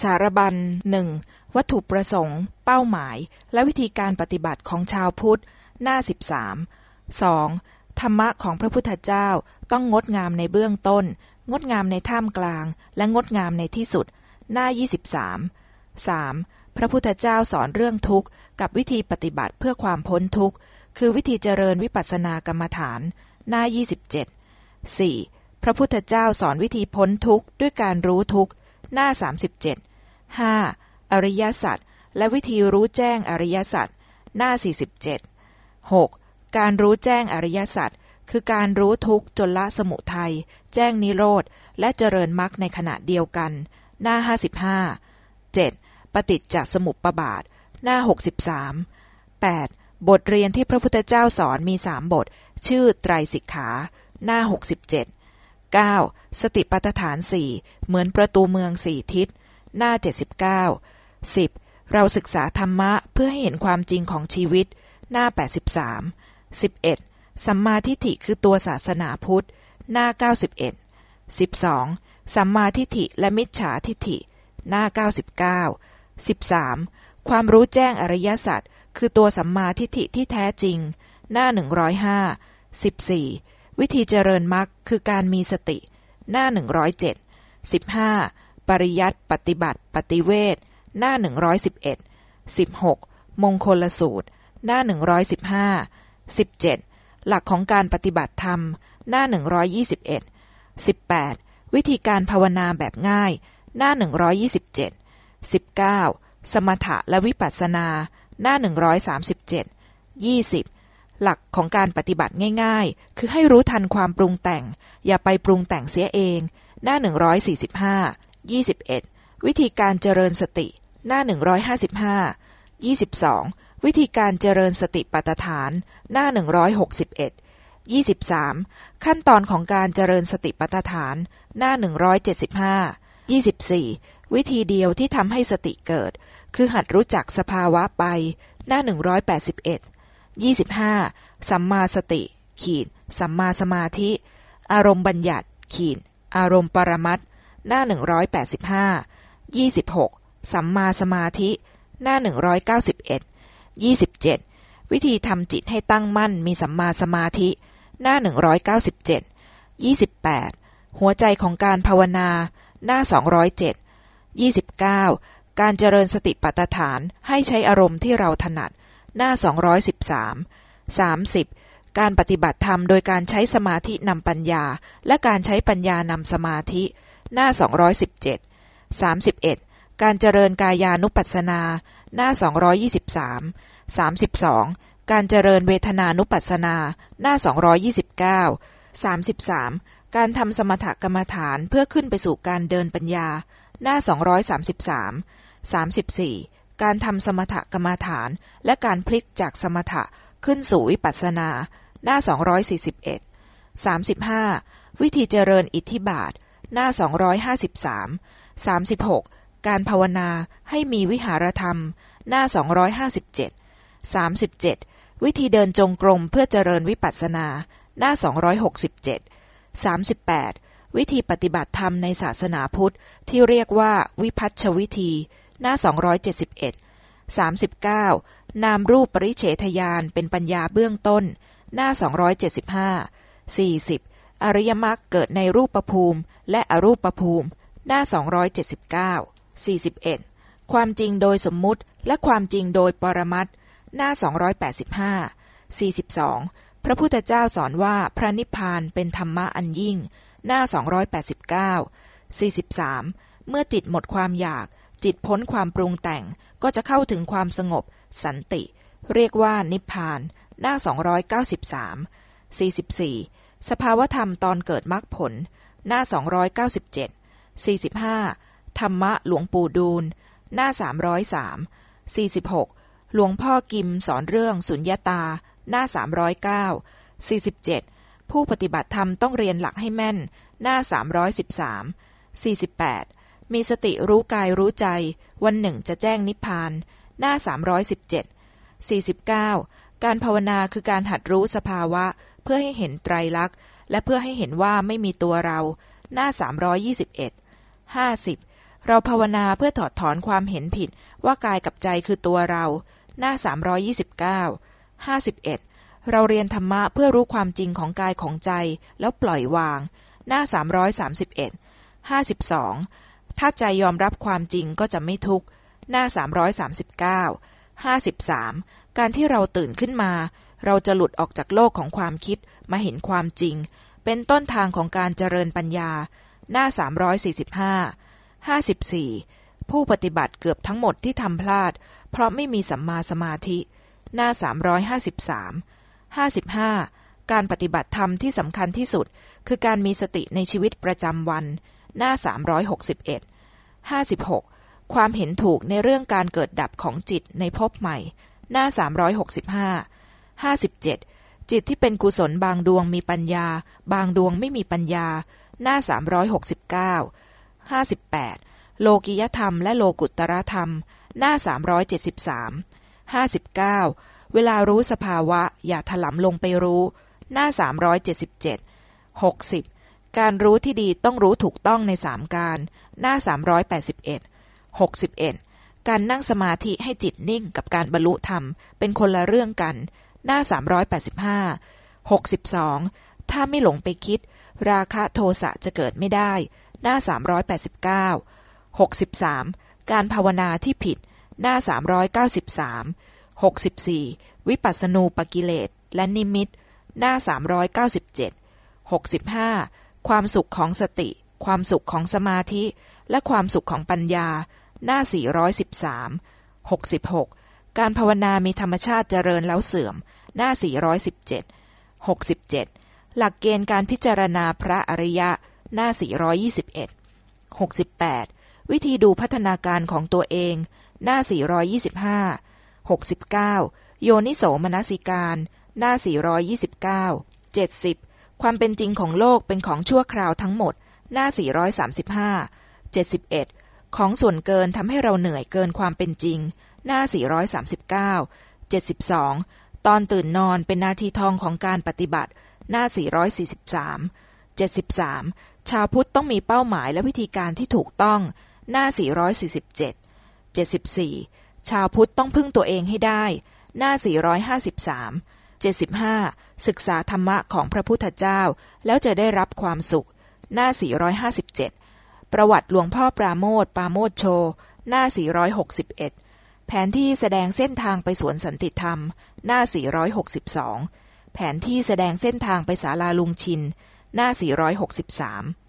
สารบัญหนึ่งวัตถุประสงค์ เป้าหมาย และวิธีการปฏิบัติของชาวพุทธ หน้าสิบสามสองธรรมะของพระพุทธเจ้าต้องงดงามในเบื้องต้น งดงามในท่ามกลาง และงดงามในที่สุด หน้ายี่สิบสามสามพระพุทธเจ้าสอนเรื่องทุกข์ กับวิธีปฏิบัติเพื่อความพ้นทุกข์ คือวิธีเจริญวิปัสสนากรรมฐาน หน้ายี่สิบเจ็ดสี่พระพุทธเจ้าสอนวิธีพ้นทุกข์ด้วยการรู้ทุกข์ หน้าสามสิบเจ็ดห้าอริยสัจและวิธีรู้แจ้งอริยสัจหน้า 47 6. การรู้แจ้งอริยสัจคือการรู้ทุกจนละสมุทัยแจ้งนิโรธ และเจริญมรรคในขณะเดียวกัน หน้า 55 7. ปฏิจจสมุปปบาท หน้า 63 8. บทเรียนที่พระพุทธเจ้าสอนมีสามบท ชื่อไตรสิกขา หน้า 67 9. สติปัฏฐานสี่เหมือนประตูเมืองสี่ทิศ หน้า 79 10. เราศึกษาธรรมะเพื่อให้เห็นความจริงของชีวิต หน้า 83 11. สัมมาทิฏฐิคือตัวศาสนาพุทธ หน้า 91 12. สัมมาทิฏฐิและมิจฉาทิฏฐิ หน้า 99 13. ความรู้แจ้งอริยสัจคือตัวสัมมาทิฏฐิที่แท้จริง หน้า 105 14. วิธีเจริญมรรคคือการมีสติ หน้า 107 15. ปริยัติปฏิบัติ ปฏิเวทหน้า 111 16 มงคลสูตร หน้า 115 17 หลักของการปฏิบัติธรรม หน้า 121 18 วิธีการภาวนาแบบง่าย หน้า 127 19 สมถะและวิปัสสนา หน้า 137 20 หลักของการปฏิบัติง่ายๆ คือให้รู้ทันความปรุงแต่ง อย่าไปปรุงแต่งเสียเอง หน้า 145 21. วิธีการเจริญสติ หน้า 155 22. วิธีการเจริญสติปัฏฐาน หน้า 161 23. ขั้นตอนของการเจริญสติปัฏฐาน หน้า 175 24. วิธีเดียวที่ทำให้สติเกิด คือหัดรู้จักสภาวะไป หน้า 181 25. สัมมาสติ ขีด สัมมาสมาธิ อารมณ์บัญญัติ ขีด อารมณ์ปรมัตหน้า185 26สัมมาสมาธิ หน้า191 27วิธีทำจิตให้ตั้งมั่นมีสัมมาสมาธิ หน้า197 28หัวใจของการภาวนา หน้า207 29การเจริญสติปัฏฐานให้ใช้อารมณ์ที่เราถนัด หน้า 213 30 การปฏิบัติธรรมโดยการใช้สมาธินำปัญญา และการใช้ปัญญานำสมาธิ หน้า 217 31 การเจริญกายานุปัสสนา หน้า 223 32 การเจริญเวทนานุปัสสนา หน้า 229 33 การทำสมถกรรมฐานเพื่อขึ้นไปสู่การเดินปัญญา หน้า 233 34 การทำสมถกรรมฐาน และการพลิกจากสมถะขึ้นสู่วิปัสสนา หน้า 241 35 วิธีเจริญอิทธิบาท หน้า 253 36 การภาวนาให้มีวิหารธรรม หน้า 257 37 วิธีเดินจงกรมเพื่อเจริญวิปัสสนา หน้า 267 38 วิธีปฏิบัติธรรมในศาสนาพุทธที่เรียกว่าวิพัชวิธี หน้า 271 39 นามรูปปริเฉทยานเป็นปัญญาเบื้องต้น หน้า 275 40 อริยมรรคเกิดในรูปประภูมิ และอรูปประภูมิ หน้า 279 41 ความจริงโดยสมมุติและความจริงโดยปรมัตหน้า 285 42 พระพุทธเจ้าสอนว่าพระนิพพานเป็นธรรมะอันยิ่ง หน้า 289 43 เมื่อจิตหมดความอยาก จิตพ้นความปรุงแต่งก็จะเข้าถึงความสงบ สันติ เรียกว่านิพพาน หน้า 293 44 สภาวธรรมตอนเกิดมรรคผล หน้า 297 45 ธรรมะหลวงปู่ดูล หน้า 303 46 หลวงพ่อกิมสอนเรื่องสุญญาตา หน้า 309 47 ผู้ปฏิบัติธรรมต้องเรียนหลักให้แม่น หน้า 313 48 มีสติรู้กายรู้ใจ วันหนึ่งจะแจ้งนิพพาน หน้า 317 49 การภาวนาคือการหัดรู้สภาวะ เพื่อให้เห็นไตรลักษณ์ และเพื่อให้เห็นว่าไม่มีตัวเรา หน้า 321 50 เราภาวนาเพื่อถอดถอนความเห็นผิดว่ากายกับใจคือตัวเรา หน้า 329 51 เราเรียนธรรมะเพื่อรู้ความจริงของกายของใจ แล้วปล่อยวาง หน้า 331 52 ถ้าใจยอมรับความจริงก็จะไม่ทุกข์ หน้า 339 53 การที่เราตื่นขึ้นมา เราจะหลุดออกจากโลกของความคิดมาเห็นความจริง เป็นต้นทางของการเจริญปัญญา หน้า 345 54 ผู้ปฏิบัติเกือบทั้งหมดที่ทำพลาด เพราะไม่มีสัมมาสมาธิ หน้า 353 55 การปฏิบัติธรรมที่สำคัญที่สุด คือการมีสติในชีวิตประจำวัน หน้า 361 56 ความเห็นถูกในเรื่องการเกิดดับของจิตในภพใหม่ หน้า 365 57 จิตที่เป็นกุศลบางดวงมีปัญญา บางดวงไม่มีปัญญา หน้า 369 58 โลกิยธรรมและโลกุตรธรรม หน้า 373 59 เวลารู้สภาวะอย่าถลำลงไปรู้ หน้า 377 60 การรู้ที่ดีต้องรู้ถูกต้องในสามการ หน้า 381 61 การนั่งสมาธิให้จิตนิ่งกับการบรรลุธรรม เป็นคนละเรื่องกัน หน้า 385 62 ถ้าไม่หลงไปคิด ราคะโทสะจะเกิดไม่ได้ หน้า 389 63 การภาวนาที่ผิด หน้า 393 64 วิปัสสนูปกิเลสและนิมิต หน้า 397 65 ความสุขของสติ ความสุขของสมาธิ และความสุขของปัญญา หน้า 413 66 การภาวนามีธรรมชาติเจริญแล้วเสื่อม หน้า 417 67 หลักเกณฑ์การพิจารณาพระอริยะ หน้า 421 68 วิธีดูพัฒนาการของตัวเอง หน้า 425 69 โยนิโสมนสิการ หน้า 429 70 ความเป็นจริงของโลกเป็นของชั่วคราวทั้งหมด หน้า 435 71 ของส่วนเกินทำให้เราเหนื่อยเกินความเป็นจริง หน้า 439 72 ตอนตื่นนอนเป็นนาทีทองของการปฏิบัติ หน้า 443 73 ชาวพุทธต้องมีเป้าหมายและวิธีการที่ถูกต้อง หน้า 447 74 ชาวพุทธต้องพึ่งตัวเองให้ได้ หน้า 453 75 ศึกษาธรรมะของพระพุทธเจ้า แล้วจะได้รับความสุข หน้า 457 ประวัติหลวงพ่อปราโมทปราโมทโช หน้า 461 แผนที่แสดงเส้นทางไปสวนสันติธรรม หน้า 462 แผนที่แสดงเส้นทางไปศาลาลุงชิน หน้า 463